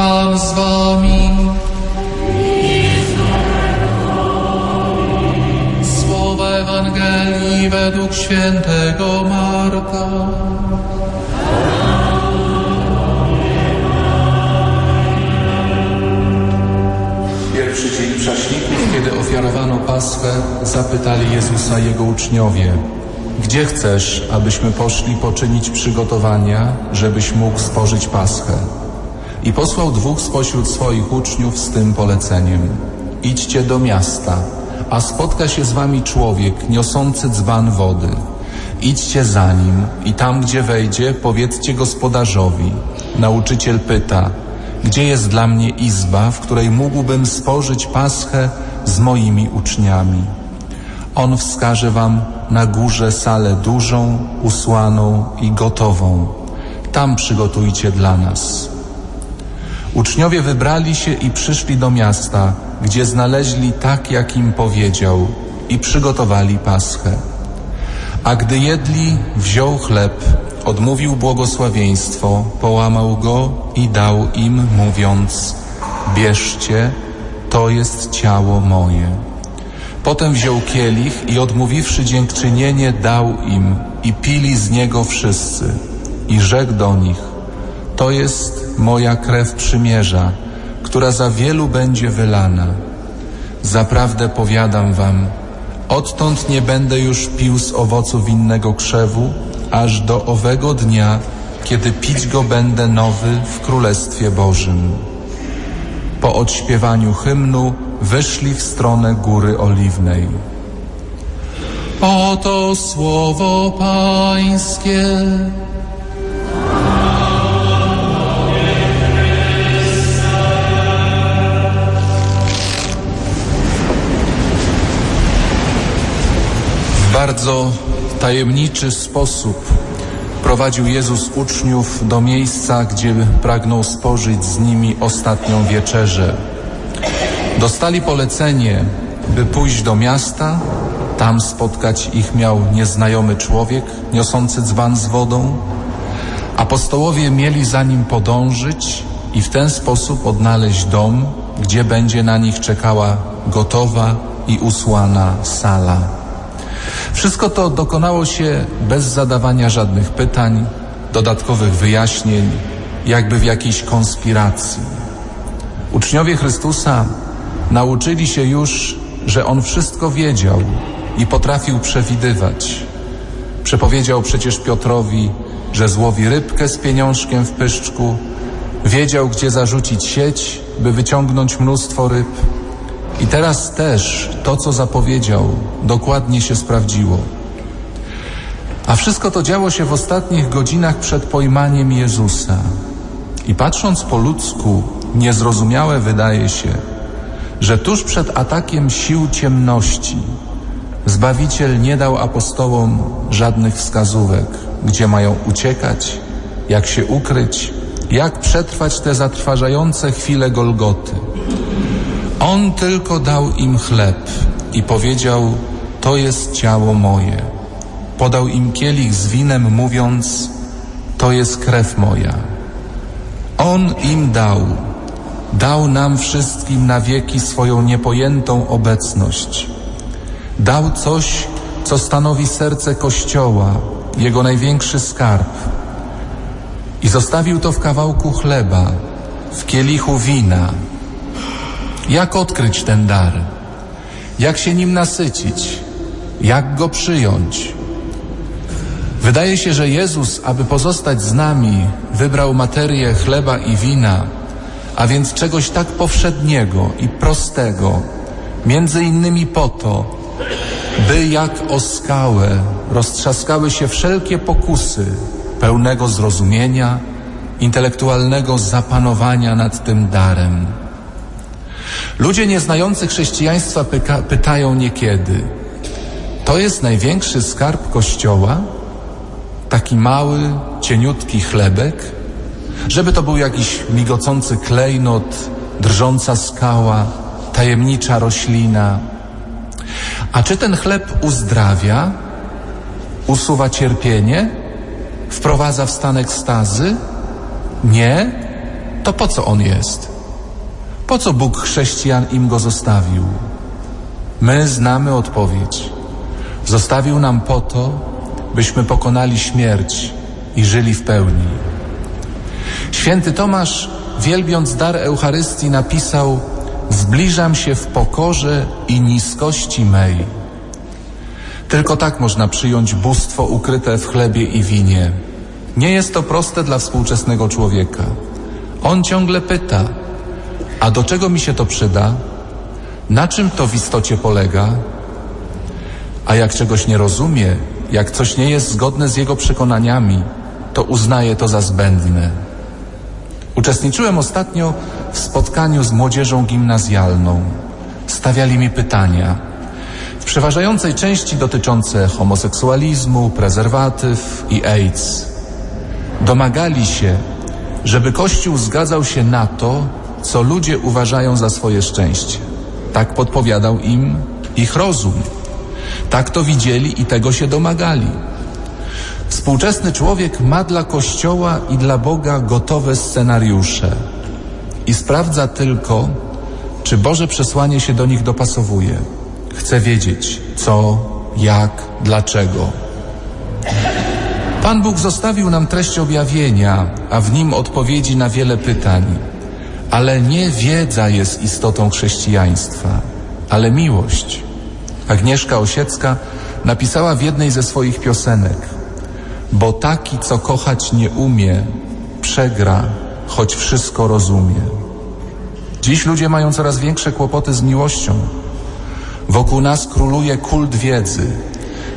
Pan z wami. Słowa Ewangelii według świętego Marka. Pierwszy dzień Prześników, kiedy ofiarowano Paschę, zapytali Jezusa Jego uczniowie, gdzie chcesz, abyśmy poszli poczynić przygotowania, żebyś mógł spożyć Paschę? I posłał dwóch spośród swoich uczniów z tym poleceniem. Idźcie do miasta, a spotka się z wami człowiek niosący dzban wody. Idźcie za nim i tam, gdzie wejdzie, powiedzcie gospodarzowi. Nauczyciel pyta, gdzie jest dla mnie izba, w której mógłbym spożyć paschę z moimi uczniami. On wskaże wam na górze salę dużą, usłaną i gotową. Tam przygotujcie dla nas. Uczniowie wybrali się i przyszli do miasta, gdzie znaleźli tak, jak im powiedział i przygotowali paschę. A gdy jedli, wziął chleb, odmówił błogosławieństwo, połamał go i dał im, mówiąc: Bierzcie, to jest ciało moje. Potem wziął kielich i odmówiwszy dziękczynienie, dał im i pili z niego wszyscy. I rzekł do nich: To jest moja krew przymierza, która za wielu będzie wylana. Zaprawdę powiadam wam, odtąd nie będę już pił z owocu winnego krzewu, aż do owego dnia, kiedy pić go będę nowy w Królestwie Bożym. Po odśpiewaniu hymnu wyszli w stronę Góry Oliwnej. Oto słowo Pańskie. Bardzo tajemniczy sposób prowadził Jezus uczniów do miejsca, gdzie pragnął spożyć z nimi ostatnią wieczerzę. Dostali polecenie, by pójść do miasta, tam spotkać ich miał nieznajomy człowiek niosący dzban z wodą. Apostołowie mieli za nim podążyć i w ten sposób odnaleźć dom, gdzie będzie na nich czekała gotowa i usłana sala. Wszystko to dokonało się bez zadawania żadnych pytań, dodatkowych wyjaśnień, jakby w jakiejś konspiracji. Uczniowie Chrystusa nauczyli się już, że On wszystko wiedział i potrafił przewidywać. Przepowiedział przecież Piotrowi, że złowi rybkę z pieniążkiem w pyszczku, wiedział, gdzie zarzucić sieć, by wyciągnąć mnóstwo ryb. I teraz też to, co zapowiedział, dokładnie się sprawdziło. A wszystko to działo się w ostatnich godzinach przed pojmaniem Jezusa. I patrząc po ludzku, niezrozumiałe wydaje się, że tuż przed atakiem sił ciemności Zbawiciel nie dał apostołom żadnych wskazówek, gdzie mają uciekać, jak się ukryć, jak przetrwać te zatrważające chwile Golgoty. On tylko dał im chleb i powiedział: To jest ciało moje. Podał im kielich z winem, mówiąc: To jest krew moja. On im dał, dał nam wszystkim na wieki swoją niepojętą obecność. Dał coś, co stanowi serce Kościoła, jego największy skarb. I zostawił to w kawałku chleba, w kielichu wina. Jak odkryć ten dar? Jak się nim nasycić? Jak go przyjąć? Wydaje się, że Jezus, aby pozostać z nami, wybrał materię chleba i wina, a więc czegoś tak powszedniego i prostego, między innymi po to, by jak o skałę roztrzaskały się wszelkie pokusy pełnego zrozumienia, intelektualnego zapanowania nad tym darem. Ludzie nieznający chrześcijaństwa pytają niekiedy, to jest największy skarb Kościoła? Taki mały, cieniutki chlebek? Żeby to był jakiś migocący klejnot, drżąca skała, tajemnicza roślina. A czy ten chleb uzdrawia, usuwa cierpienie, wprowadza w stan ekstazy? Nie, to po co on jest? Po co Bóg chrześcijan im go zostawił? My znamy odpowiedź. Zostawił nam po to, byśmy pokonali śmierć i żyli w pełni. Święty Tomasz, wielbiąc dar Eucharystii, napisał: Zbliżam się w pokorze i niskości mej. Tylko tak można przyjąć bóstwo ukryte w chlebie i winie. Nie jest to proste dla współczesnego człowieka. On ciągle pyta: A do czego mi się to przyda? Na czym to w istocie polega? A jak czegoś nie rozumie, jak coś nie jest zgodne z jego przekonaniami, to uznaje to za zbędne. Uczestniczyłem ostatnio w spotkaniu z młodzieżą gimnazjalną. Stawiali mi pytania, w przeważającej części dotyczące homoseksualizmu, prezerwatyw i AIDS. Domagali się, żeby Kościół zgadzał się na to, co ludzie uważają za swoje szczęście. Tak podpowiadał im ich rozum. Tak to widzieli i tego się domagali. Współczesny człowiek ma dla Kościoła i dla Boga gotowe scenariusze i sprawdza tylko, czy Boże przesłanie się do nich dopasowuje. Chce wiedzieć, co, jak, dlaczego. Pan Bóg zostawił nam treść objawienia, a w nim odpowiedzi na wiele pytań. Ale nie wiedza jest istotą chrześcijaństwa, ale miłość. Agnieszka Osiecka napisała w jednej ze swoich piosenek Bo taki, co kochać nie umie, przegra, choć wszystko rozumie. Dziś ludzie mają coraz większe kłopoty z miłością. Wokół nas króluje kult wiedzy.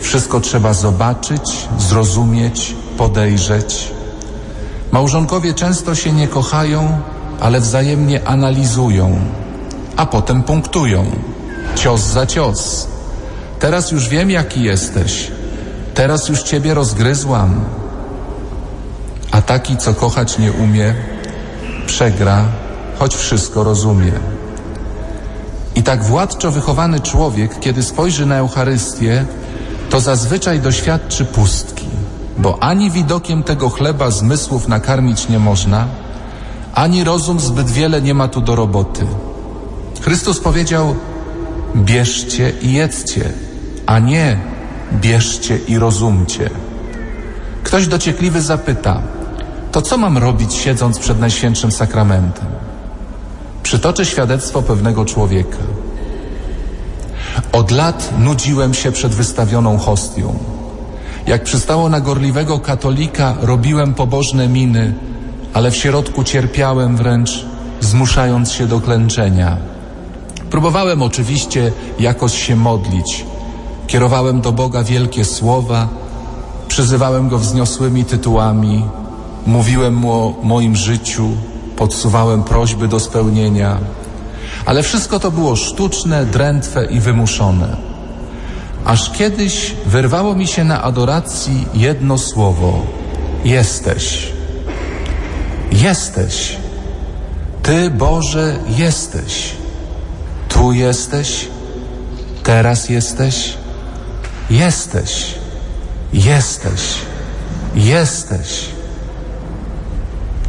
Wszystko trzeba zobaczyć, zrozumieć, podejrzeć. Małżonkowie często się nie kochają, ale wzajemnie analizują, a potem punktują. Cios za cios. Teraz już wiem, jaki jesteś. Teraz już ciebie rozgryzłam. A taki, co kochać nie umie, przegra, choć wszystko rozumie. I tak władczo wychowany człowiek, kiedy spojrzy na Eucharystię, to zazwyczaj doświadczy pustki, bo ani widokiem tego chleba zmysłów nakarmić nie można, ani rozum zbyt wiele nie ma tu do roboty. Chrystus powiedział: Bierzcie i jedzcie, a nie bierzcie i rozumcie. Ktoś dociekliwy zapyta: To co mam robić, siedząc przed Najświętszym Sakramentem? Przytoczę świadectwo pewnego człowieka. Od lat nudziłem się przed wystawioną hostią. Jak przystało na gorliwego katolika, robiłem pobożne miny, ale w środku cierpiałem wręcz, zmuszając się do klęczenia. Próbowałem oczywiście jakoś się modlić. Kierowałem do Boga wielkie słowa, przyzywałem Go wzniosłymi tytułami, mówiłem Mu o moim życiu, podsuwałem prośby do spełnienia, ale wszystko to było sztuczne, drętwe i wymuszone. Aż kiedyś wyrwało mi się na adoracji jedno słowo: Jesteś. Jesteś. Ty, Boże, jesteś. Tu jesteś. Teraz jesteś. Jesteś. Jesteś. Jesteś.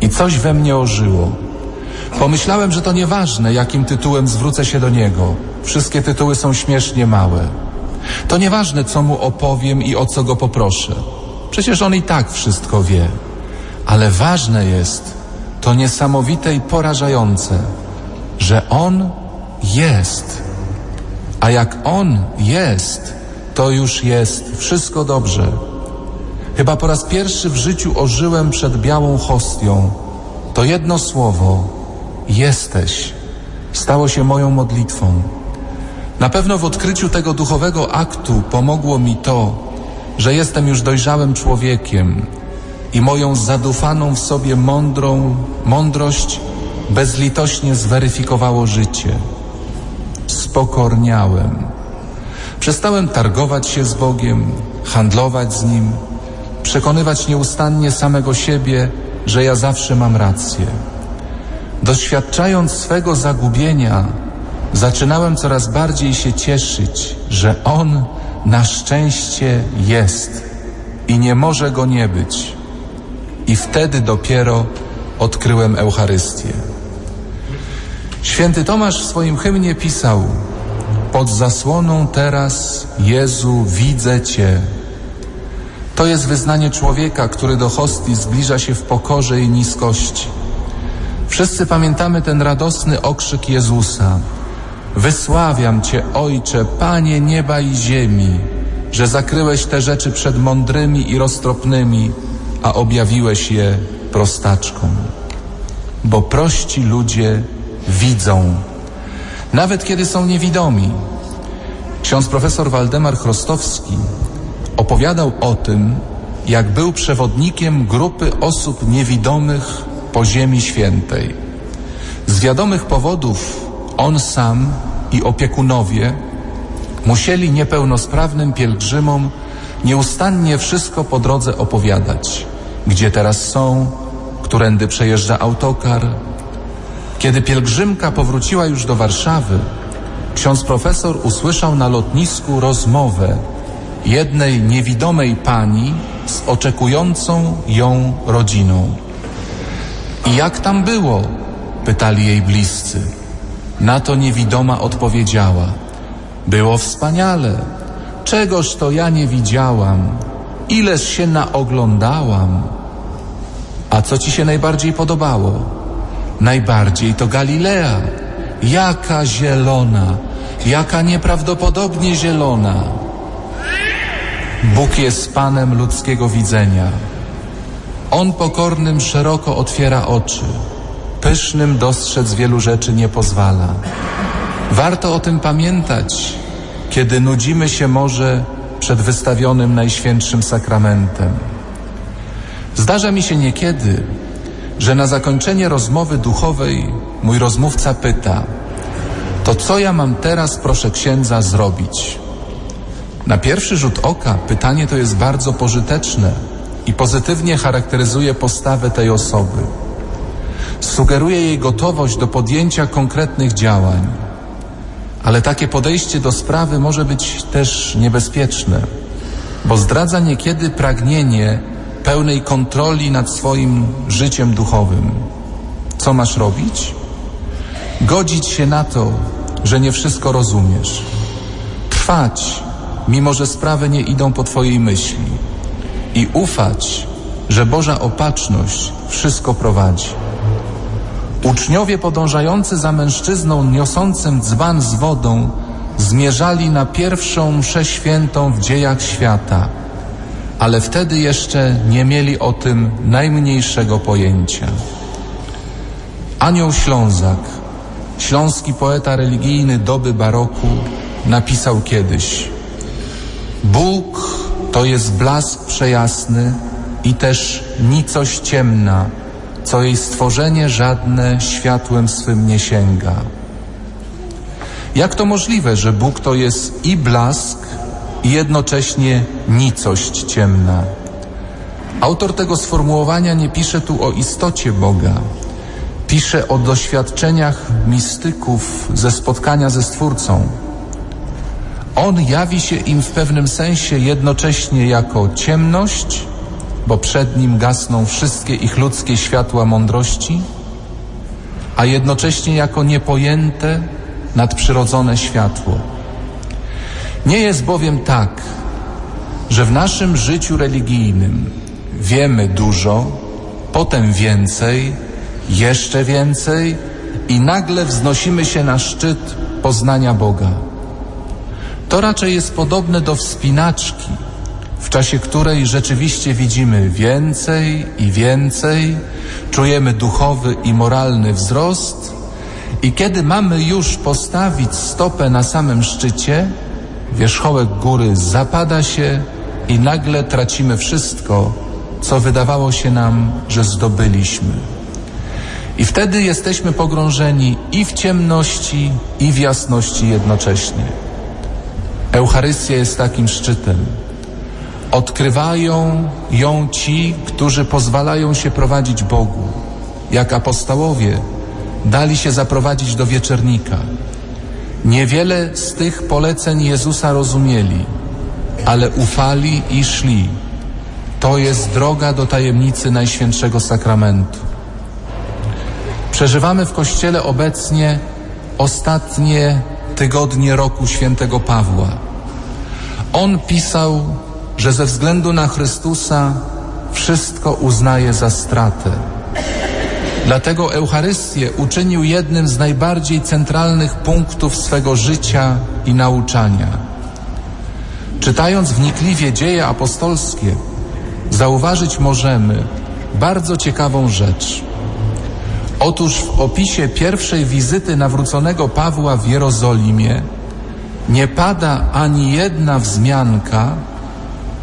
I coś we mnie ożyło. Pomyślałem, że to nieważne, jakim tytułem zwrócę się do niego. Wszystkie tytuły są śmiesznie małe. To nieważne, co mu opowiem i o co go poproszę. Przecież on i tak wszystko wie. Ale ważne jest to niesamowite i porażające, że on jest. A jak on jest, to już jest wszystko dobrze. Chyba po raz pierwszy w życiu ożyłem przed białą hostią. To jedno słowo jesteś stało się moją modlitwą. Na pewno w odkryciu tego duchowego aktu pomogło mi to, że jestem już dojrzałym człowiekiem i moją zadufaną w sobie mądrą mądrość bezlitośnie zweryfikowało życie. Spokorniałem. Przestałem targować się z Bogiem, handlować z Nim, przekonywać nieustannie samego siebie, że ja zawsze mam rację. Doświadczając swego zagubienia, zaczynałem coraz bardziej się cieszyć, że On na szczęście jest i nie może go nie być. I wtedy dopiero odkryłem Eucharystię. Święty Tomasz w swoim hymnie pisał Pod zasłoną teraz, Jezu, widzę Cię. To jest wyznanie człowieka, który do hostii zbliża się w pokorze i niskości. Wszyscy pamiętamy ten radosny okrzyk Jezusa. Wysławiam Cię, Ojcze, Panie nieba i ziemi, że zakryłeś te rzeczy przed mądrymi i roztropnymi, a objawiłeś je prostaczkom. Bo prości ludzie widzą, nawet kiedy są niewidomi. Ksiądz profesor Waldemar Chrostowski opowiadał o tym, jak był przewodnikiem grupy osób niewidomych po Ziemi Świętej. Z wiadomych powodów on sam i opiekunowie musieli niepełnosprawnym pielgrzymom nieustannie wszystko po drodze opowiadać. Gdzie teraz są, którędy przejeżdża autokar. Kiedy pielgrzymka powróciła już do Warszawy, ksiądz profesor usłyszał na lotnisku rozmowę jednej niewidomej pani z oczekującą ją rodziną. I jak tam było? pytali jej bliscy. Na to niewidoma odpowiedziała. Było wspaniale. Czegoż to ja nie widziałam. Ileż się naoglądałam. A co ci się najbardziej podobało? Najbardziej to Galilea. Jaka zielona, jaka nieprawdopodobnie zielona. Bóg jest Panem ludzkiego widzenia. On pokornym szeroko otwiera oczy, pysznym dostrzec wielu rzeczy nie pozwala. Warto o tym pamiętać, kiedy nudzimy się może przed wystawionym Najświętszym Sakramentem. Zdarza mi się niekiedy, że na zakończenie rozmowy duchowej mój rozmówca pyta: To co ja mam teraz, proszę księdza, zrobić? Na pierwszy rzut oka pytanie to jest bardzo pożyteczne i pozytywnie charakteryzuje postawę tej osoby. Sugeruje jej gotowość do podjęcia konkretnych działań. Ale takie podejście do sprawy może być też niebezpieczne, bo zdradza niekiedy pragnienie pełnej kontroli nad swoim życiem duchowym. Co masz robić? Godzić się na to, że nie wszystko rozumiesz. Trwać, mimo że sprawy nie idą po Twojej myśli. I ufać, że Boża opatrzność wszystko prowadzi. Uczniowie podążający za mężczyzną niosącym dzban z wodą zmierzali na pierwszą mszę świętą w dziejach świata, ale wtedy jeszcze nie mieli o tym najmniejszego pojęcia. Anioł Ślązak, śląski poeta religijny doby baroku, napisał kiedyś Bóg to jest blask przejasny i też nicość ciemna, co jej stworzenie żadne światłem swym nie sięga. Jak to możliwe, że Bóg to jest i blask, i jednocześnie nicość ciemna? Autor tego sformułowania nie pisze tu o istocie Boga. Pisze o doświadczeniach mistyków ze spotkania ze Stwórcą. On jawi się im w pewnym sensie jednocześnie jako ciemność, bo przed nim gasną wszystkie ich ludzkie światła mądrości, a jednocześnie jako niepojęte, nadprzyrodzone światło. Nie jest bowiem tak, że w naszym życiu religijnym wiemy dużo, potem więcej, jeszcze więcej i nagle wznosimy się na szczyt poznania Boga. To raczej jest podobne do wspinaczki, w czasie której rzeczywiście widzimy więcej i więcej, czujemy duchowy i moralny wzrost i kiedy mamy już postawić stopę na samym szczycie, wierzchołek góry zapada się i nagle tracimy wszystko, co wydawało się nam, że zdobyliśmy. I wtedy jesteśmy pogrążeni i w ciemności, i w jasności jednocześnie. Eucharystia jest takim szczytem. Odkrywają ją ci, którzy pozwalają się prowadzić Bogu, jak apostołowie dali się zaprowadzić do wieczernika. Niewiele z tych poleceń Jezusa rozumieli, ale ufali i szli. To jest droga do tajemnicy Najświętszego Sakramentu. Przeżywamy w Kościele obecnie ostatnie tygodnie roku świętego Pawła. On pisał, że ze względu na Chrystusa wszystko uznaje za stratę. Dlatego Eucharystię uczynił jednym z najbardziej centralnych punktów swego życia i nauczania. Czytając wnikliwie dzieje apostolskie, zauważyć możemy bardzo ciekawą rzecz. Otóż w opisie pierwszej wizyty nawróconego Pawła w Jerozolimie nie pada ani jedna wzmianka,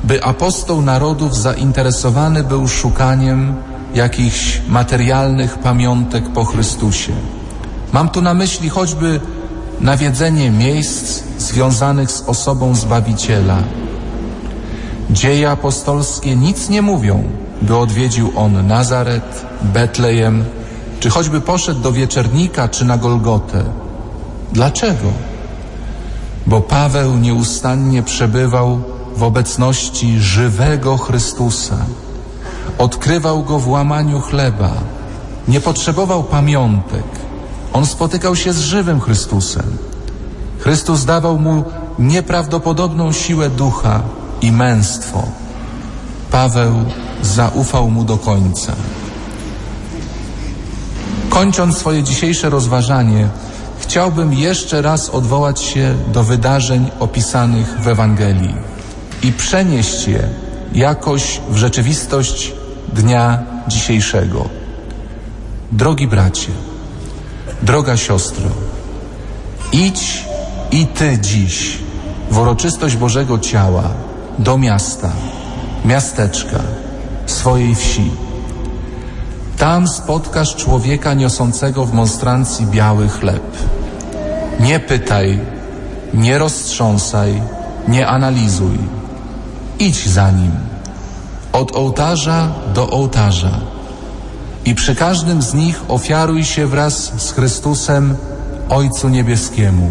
by apostoł narodów zainteresowany był szukaniem jakichś materialnych pamiątek po Chrystusie. Mam tu na myśli choćby nawiedzenie miejsc związanych z osobą Zbawiciela. Dzieje apostolskie nic nie mówią, by odwiedził on Nazaret, Betlejem, czy choćby poszedł do Wieczernika, czy na Golgotę. Dlaczego? Bo Paweł nieustannie przebywał w obecności żywego Chrystusa. Odkrywał go w łamaniu chleba. Nie potrzebował pamiątek. On spotykał się z żywym Chrystusem. Chrystus dawał mu nieprawdopodobną siłę ducha i męstwo. Paweł zaufał mu do końca. Kończąc swoje dzisiejsze rozważanie, chciałbym jeszcze raz odwołać się do wydarzeń opisanych w Ewangelii i przenieść je jakoś w rzeczywistość dnia dzisiejszego. Drogi bracie, droga siostro, idź i ty dziś w uroczystość Bożego Ciała do miasta, miasteczka, swojej wsi. Tam spotkasz człowieka niosącego w monstrancji biały chleb. Nie pytaj, nie roztrząsaj, nie analizuj. Idź za nim, od ołtarza do ołtarza i przy każdym z nich ofiaruj się wraz z Chrystusem Ojcu Niebieskiemu.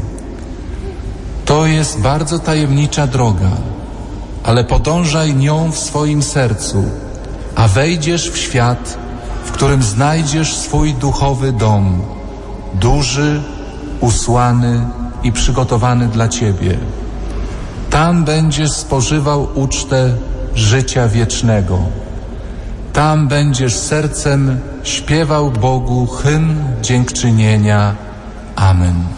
To jest bardzo tajemnicza droga, ale podążaj nią w swoim sercu, a wejdziesz w świat, w którym znajdziesz swój duchowy dom, duży, usłany i przygotowany dla Ciebie. Tam będziesz spożywał ucztę życia wiecznego. Tam będziesz sercem śpiewał Bogu hymn dziękczynienia. Amen.